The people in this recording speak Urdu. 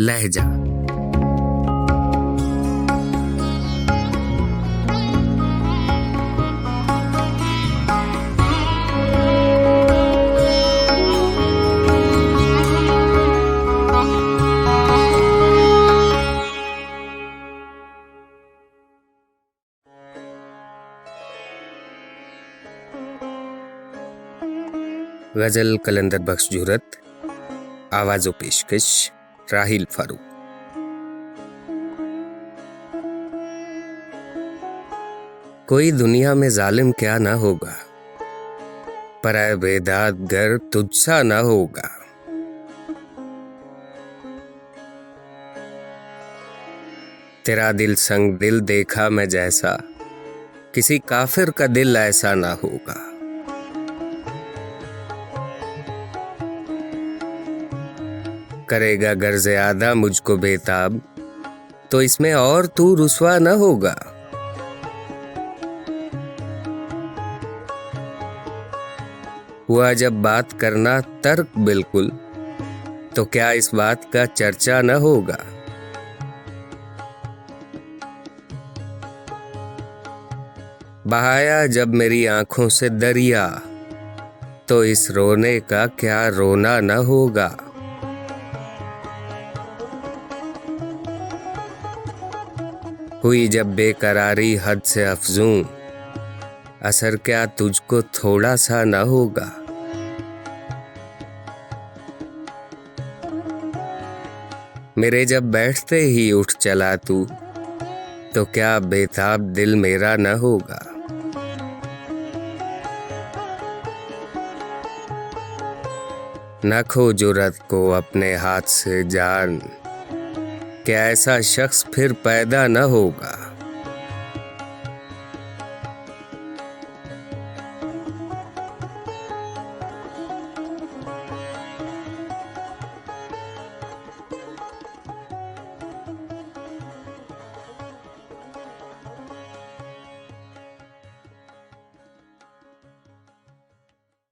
لہجہ۔ غزل کلندر بخش جورت آواز و پیشکش۔ راہیل فاروق۔ کوئی دنیا میں ظالم کیا نہ ہوگا، پرائے بیداد گر تجھ سا نہ ہوگا۔ تیرا دل سنگ دل دیکھا میں جیسا، کسی کافر کا دل ایسا نہ ہوگا۔ کرے گا گر زیادہ مجھ کو بےتاب تو اس میں اور تو رسوا نہ ہوگا۔ ہوا جب بات کرنا ترک بالکل، تو کیا اس بات کا چرچا نہ ہوگا؟ بہایا، جب میری آنکھوں سے دریا، تو اس رونے کا کیا رونا نہ ہوگا؟ ہوئی جب بے قراری حد سے افزوں۔ اثر کیا تجھ کو تھوڑا سا نہ ہوگا؟ میرے جب بیٹھتے ہی اٹھ چلا تو تو کیا بےتاب دل میرا نہ ہوگا؟ نہ کھو جرت کو اپنے ہاتھ سے جان۔ کہ ایسا شخص پھر پیدا نہ ہوگا۔